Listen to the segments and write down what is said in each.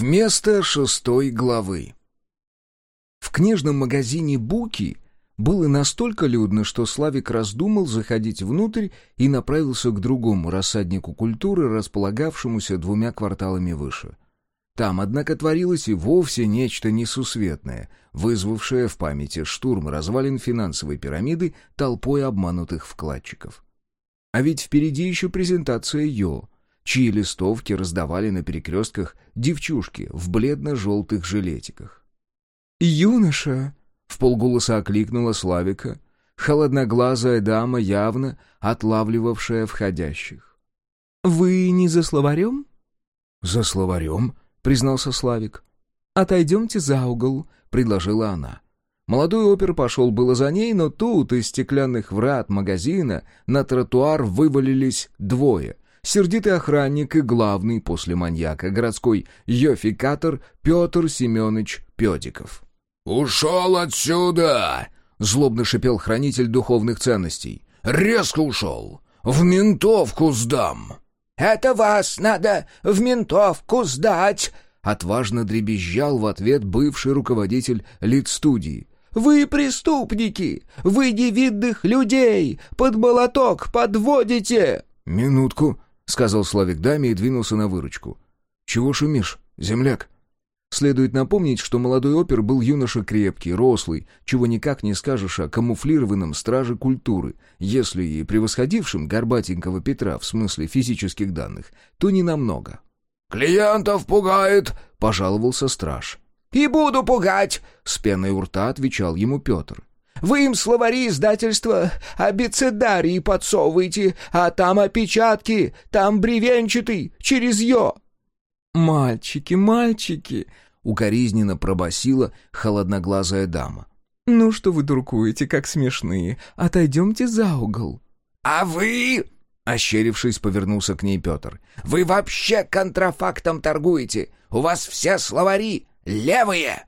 Вместо шестой главы. В книжном магазине «Буки» было настолько людно, что Славик раздумал заходить внутрь и направился к другому рассаднику культуры, располагавшемуся двумя кварталами выше. Там, однако, творилось и вовсе нечто несусветное, вызвавшее в памяти штурм развалин финансовой пирамиды толпой обманутых вкладчиков. А ведь впереди еще презентация Йо — чьи листовки раздавали на перекрестках девчушки в бледно-желтых жилетиках. «Юноша!» — в полголоса окликнула Славика, холодноглазая дама, явно отлавливавшая входящих. «Вы не за словарем?» «За словарем», — признался Славик. «Отойдемте за угол», — предложила она. Молодой опер пошел было за ней, но тут из стеклянных врат магазина на тротуар вывалились двое — сердитый охранник и главный после маньяка городской йофикатор Петр Семенович Педиков. «Ушел отсюда!» — злобно шипел хранитель духовных ценностей. «Резко ушел! В ментовку сдам!» «Это вас надо в ментовку сдать!» — отважно дребезжал в ответ бывший руководитель лид-студии. «Вы преступники! Вы невидных людей! Под молоток подводите!» «Минутку!» — сказал Славик даме и двинулся на выручку. «Чего шумишь, земляк?» Следует напомнить, что молодой опер был юноша крепкий, рослый, чего никак не скажешь о камуфлированном страже культуры, если и превосходившем горбатенького Петра в смысле физических данных, то не намного. «Клиентов пугает!» — пожаловался страж. «И буду пугать!» — с пеной у рта отвечал ему Петр. Вы им словари издательства абецедарии подсовываете, а там опечатки, там бревенчатый, через «ё». «Мальчики, мальчики!» — укоризненно пробасила холодноглазая дама. «Ну что вы дуркуете, как смешные? Отойдемте за угол». «А вы...» — ощерившись, повернулся к ней Петр. «Вы вообще контрафактом торгуете? У вас все словари левые!»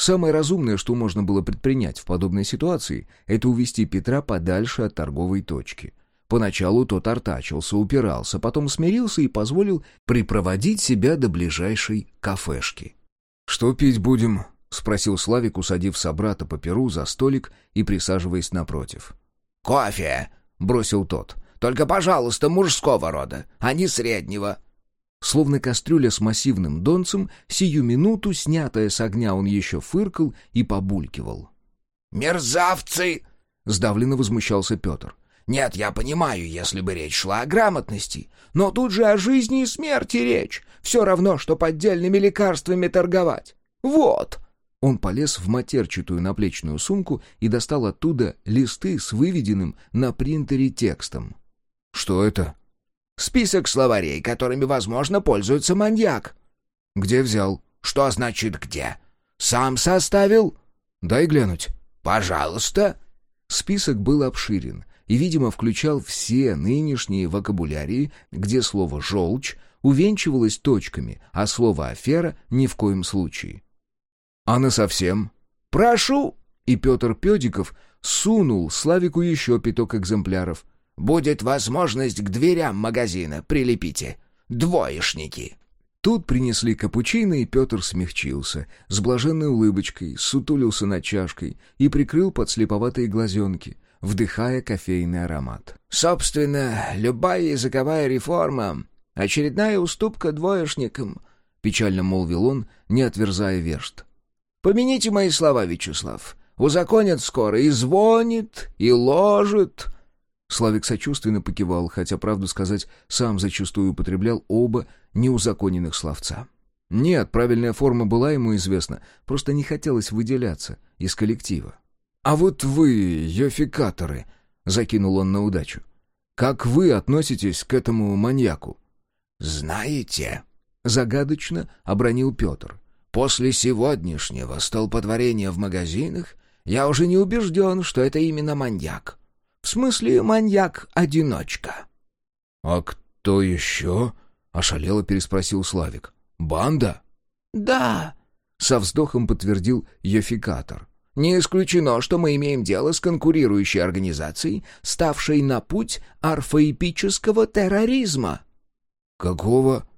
Самое разумное, что можно было предпринять в подобной ситуации, это увести Петра подальше от торговой точки. Поначалу тот артачился, упирался, потом смирился и позволил припроводить себя до ближайшей кафешки. «Что пить будем?» — спросил Славик, усадив собрата по перу за столик и присаживаясь напротив. «Кофе!» — бросил тот. «Только, пожалуйста, мужского рода, а не среднего. Словно кастрюля с массивным донцем, сию минуту, снятая с огня, он еще фыркал и побулькивал. «Мерзавцы!» — сдавленно возмущался Петр. «Нет, я понимаю, если бы речь шла о грамотности, но тут же о жизни и смерти речь. Все равно, что поддельными лекарствами торговать. Вот!» Он полез в матерчатую наплечную сумку и достал оттуда листы с выведенным на принтере текстом. «Что это?» Список словарей, которыми, возможно, пользуется маньяк». «Где взял?» «Что значит «где»?» «Сам составил?» «Дай глянуть». «Пожалуйста». Список был обширен и, видимо, включал все нынешние вокабулярии, где слово «желчь» увенчивалось точками, а слово «афера» ни в коем случае. «А на совсем?» «Прошу!» И Петр Педиков сунул Славику еще пяток экземпляров. Будет возможность к дверям магазина, прилепите. Двоечники». Тут принесли капучино, и Петр смягчился, с блаженной улыбочкой, сутулился над чашкой и прикрыл подслеповатые глазенки, вдыхая кофейный аромат. «Собственно, любая языковая реформа — очередная уступка двоечникам», — печально молвил он, не отверзая верст. «Помяните мои слова, Вячеслав. Узаконят скоро и звонит, и ложит, Славик сочувственно покивал, хотя, правду сказать, сам зачастую употреблял оба неузаконенных словца. Нет, правильная форма была ему известна, просто не хотелось выделяться из коллектива. «А вот вы, йофикаторы», — закинул он на удачу, — «как вы относитесь к этому маньяку?» «Знаете», — загадочно обронил Петр, — «после сегодняшнего столпотворения в магазинах я уже не убежден, что это именно маньяк. В смысле, маньяк-одиночка». «А кто еще?» — ошалело переспросил Славик. «Банда?» «Да», — со вздохом подтвердил Йофикатор. «Не исключено, что мы имеем дело с конкурирующей организацией, ставшей на путь орфоэпического терроризма». «Какого?»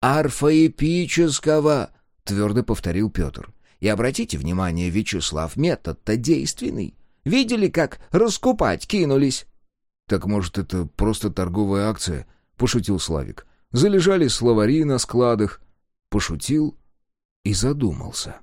«Орфоэпического!» — твердо повторил Петр. «И обратите внимание, Вячеслав, метод-то действенный. Видели, как раскупать кинулись?» «Так, может, это просто торговая акция?» — пошутил Славик. «Залежали словари на складах». Пошутил и задумался.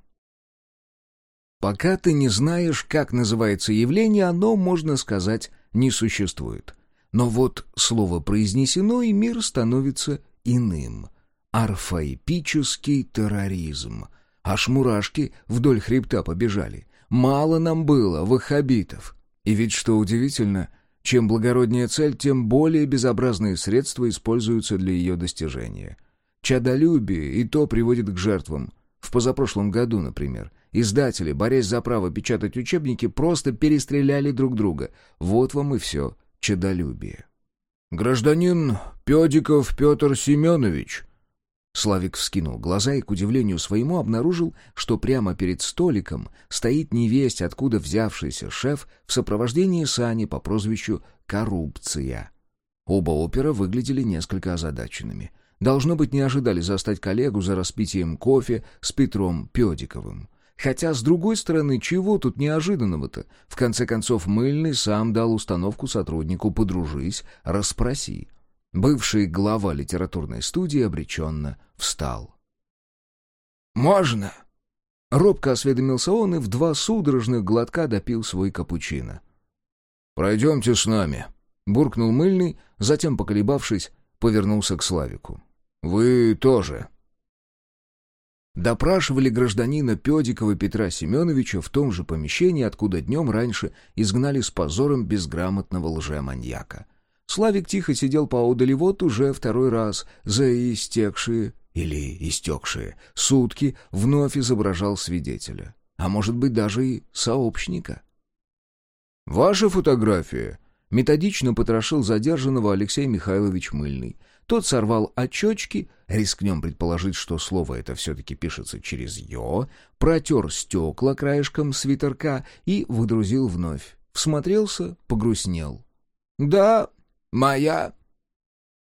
Пока ты не знаешь, как называется явление, оно, можно сказать, не существует. Но вот слово произнесено, и мир становится иным. Орфоэпический терроризм. Аж мурашки вдоль хребта побежали. Мало нам было ваххабитов. И ведь, что удивительно, чем благороднее цель, тем более безобразные средства используются для ее достижения. Чадолюбие и то приводит к жертвам. В позапрошлом году, например, издатели, борясь за право печатать учебники, просто перестреляли друг друга. Вот вам и все чадолюбие. «Гражданин Педиков Петр Семенович», Славик вскинул глаза и, к удивлению своему, обнаружил, что прямо перед столиком стоит невесть, откуда взявшийся шеф в сопровождении Сани по прозвищу «Коррупция». Оба опера выглядели несколько озадаченными. Должно быть, не ожидали застать коллегу за распитием кофе с Петром Педиковым. Хотя, с другой стороны, чего тут неожиданного-то? В конце концов, Мыльный сам дал установку сотруднику «подружись, расспроси». Бывший глава литературной студии обреченно встал. «Можно?» Робко осведомился он и в два судорожных глотка допил свой капучино. «Пройдемте с нами», — буркнул Мыльный, затем, поколебавшись, повернулся к Славику. «Вы тоже». Допрашивали гражданина Педикова Петра Семеновича в том же помещении, откуда днем раньше изгнали с позором безграмотного лжеманьяка. Славик тихо сидел поодаль, вот уже второй раз за истекшие или истекшие сутки вновь изображал свидетеля, а может быть даже и сообщника. «Ваша фотография?» Методично потрошил задержанного Алексей Михайлович Мыльный. Тот сорвал очечки, рискнем предположить, что слово это все-таки пишется через «ё», протер стекла краешком свитерка и выдрузил вновь. Всмотрелся, погрустнел. «Да, моя».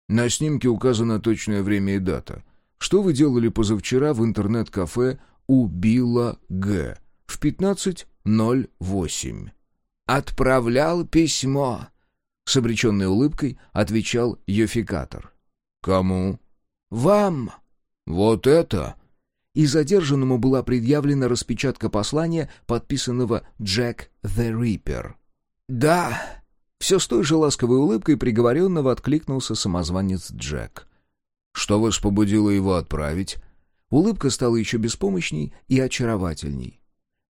На снимке указано точное время и дата. Что вы делали позавчера в интернет-кафе у Билла Г. в 15.08? «Отправлял письмо», — с обреченной улыбкой отвечал Йофикатор. «Кому?» «Вам». «Вот это?» И задержанному была предъявлена распечатка послания, подписанного «Джек the Ripper». «Да». Все с той же ласковой улыбкой приговоренного откликнулся самозванец Джек. «Что вас побудило его отправить?» Улыбка стала еще беспомощней и очаровательней.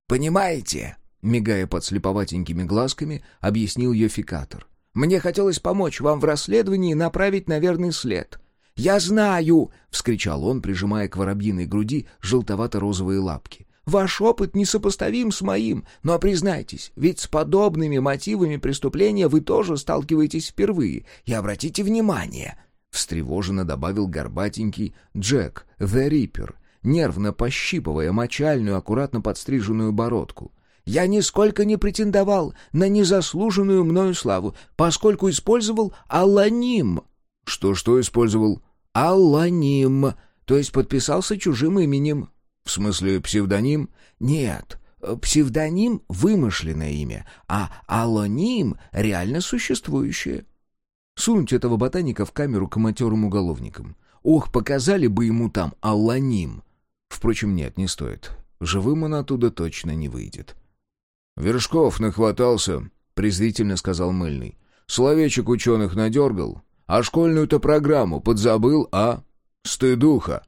«Понимаете?» — мигая под слеповатенькими глазками, объяснил Йофикатор. «Мне хотелось помочь вам в расследовании и направить на верный след. «Я знаю!» — вскричал он, прижимая к воробьиной груди желтовато-розовые лапки. «Ваш опыт несопоставим с моим, но признайтесь, ведь с подобными мотивами преступления вы тоже сталкиваетесь впервые. И обратите внимание!» — встревоженно добавил горбатенький Джек, The Ripper, нервно пощипывая мочальную, аккуратно подстриженную бородку. «Я нисколько не претендовал на незаслуженную мною славу, поскольку использовал аланим». «Что-что использовал?» «Алланим, то есть подписался чужим именем». «В смысле псевдоним?» «Нет, псевдоним — вымышленное имя, а аллоним — реально существующее». Сунуть этого ботаника в камеру к матерым уголовникам. Ох, показали бы ему там аллоним. Впрочем, нет, не стоит. Живым он оттуда точно не выйдет. «Вершков нахватался», — презрительно сказал Мыльный. «Словечек ученых надергал, а школьную-то программу подзабыл, а? Стыдуха!»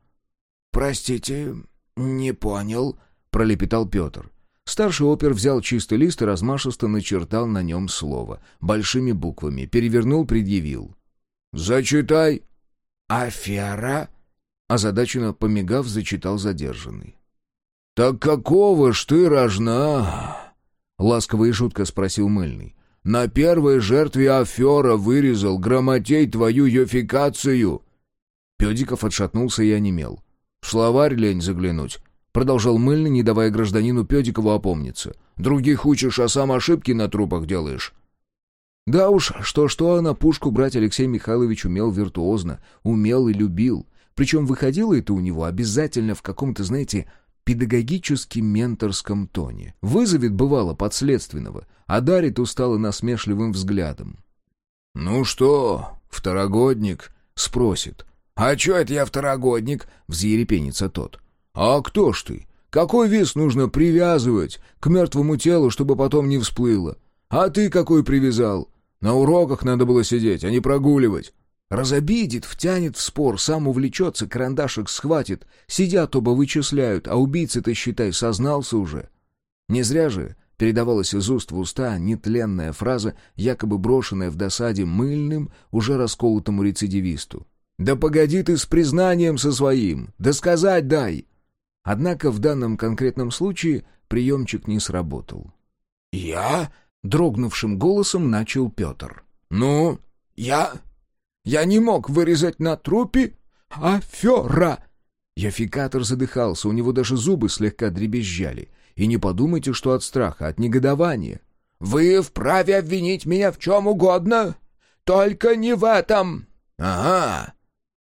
«Простите, не понял», — пролепетал Петр. Старший опер взял чистый лист и размашисто начертал на нем слово. Большими буквами. Перевернул, предъявил. «Зачитай!» «Афера?» Озадаченно помигав, зачитал задержанный. «Так какого ж ты рожна?» Ласково и жутко спросил Мыльный. На первой жертве афера вырезал грамотей твою йофикацию!» Педиков отшатнулся и онемел. «В словарь лень заглянуть», — продолжал мыльный, не давая гражданину Педикову опомниться. «Других учишь, а сам ошибки на трупах делаешь». Да уж, что-что, а на пушку брать Алексей Михайлович умел виртуозно, умел и любил. Причем выходило это у него обязательно в каком-то, знаете, педагогически-менторском тоне. Вызовет, бывало, подследственного, а дарит устало насмешливым взглядом. «Ну что, второгодник?» — спросит. «А чё это я второгодник?» — взъерепенится тот. «А кто ж ты? Какой вес нужно привязывать к мертвому телу, чтобы потом не всплыло? А ты какой привязал? На уроках надо было сидеть, а не прогуливать». Разобидит, втянет в спор, сам увлечется, карандашик схватит. Сидят оба вычисляют, а убийца-то, считай, сознался уже. Не зря же передавалась из уст в уста нетленная фраза, якобы брошенная в досаде мыльным, уже расколотому рецидивисту. «Да погоди ты с признанием со своим! Да сказать дай!» Однако в данном конкретном случае приемчик не сработал. «Я?» — дрогнувшим голосом начал Петр. «Ну, я...» Я не мог вырезать на трупе афера!» Яфикатор задыхался, у него даже зубы слегка дребезжали. И не подумайте, что от страха, от негодования. «Вы вправе обвинить меня в чем угодно, только не в этом!» «Ага,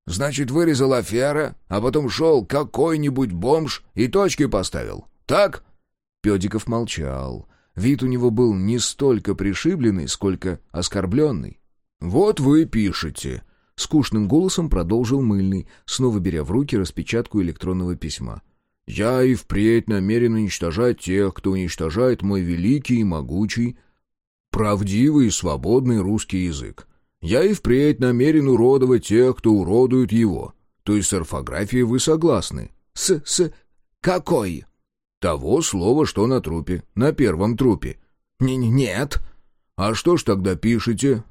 значит, вырезал афера, а потом шел какой-нибудь бомж и точки поставил, так?» Педиков молчал. Вид у него был не столько пришибленный, сколько оскорбленный. «Вот вы пишете», — скучным голосом продолжил Мыльный, снова беря в руки распечатку электронного письма. «Я и впредь намерен уничтожать тех, кто уничтожает мой великий и могучий, правдивый и свободный русский язык. Я и впредь намерен уродовать тех, кто уродует его. То есть с орфографией вы согласны?» «С... с... какой?» «Того слова, что на трупе, на первом трупе». Н «Нет». «А что ж тогда пишете?»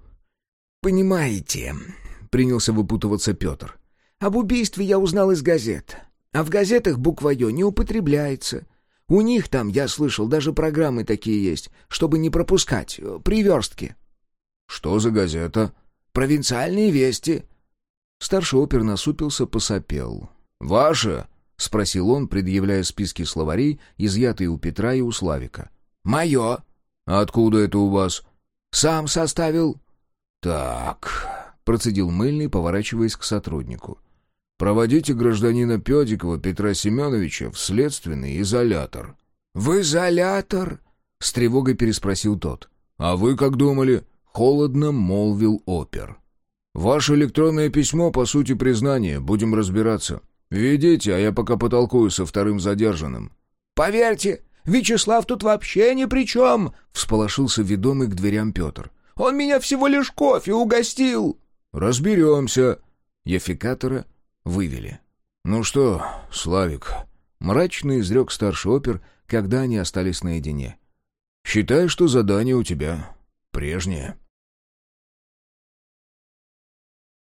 «Понимаете», — принялся выпутываться Петр, — «об убийстве я узнал из газет, а в газетах буква «ё» не употребляется. У них там, я слышал, даже программы такие есть, чтобы не пропускать, э, приверстки». «Что за газета?» «Провинциальные вести». Старший опер насупился, посопел. «Ваша?» — спросил он, предъявляя списки словарей, изъятые у Петра и у Славика. «Мое». «Откуда это у вас?» «Сам составил». «Так», — процедил Мыльный, поворачиваясь к сотруднику. «Проводите гражданина Педикова Петра Семеновича в следственный изолятор». «В изолятор?» — с тревогой переспросил тот. «А вы как думали?» — холодно молвил опер. «Ваше электронное письмо, по сути, признание. Будем разбираться. Ведите, а я пока потолкую со вторым задержанным». «Поверьте, Вячеслав тут вообще ни при чем!» — всполошился ведомый к дверям Петр. Он меня всего лишь кофе угостил!» «Разберемся!» Ефикатора вывели. «Ну что, Славик?» Мрачно изрек старший опер, когда они остались наедине. «Считай, что задание у тебя прежнее».